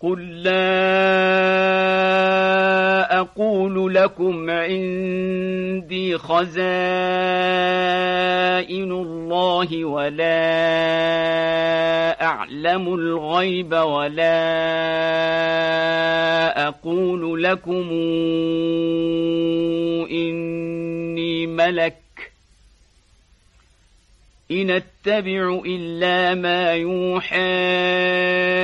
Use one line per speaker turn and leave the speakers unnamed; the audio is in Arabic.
قل لا أقول لكم عندي خزائن الله ولا أعلم الغيب ولا أقول لكم إني ملك إن اتبع إلا ما يوحى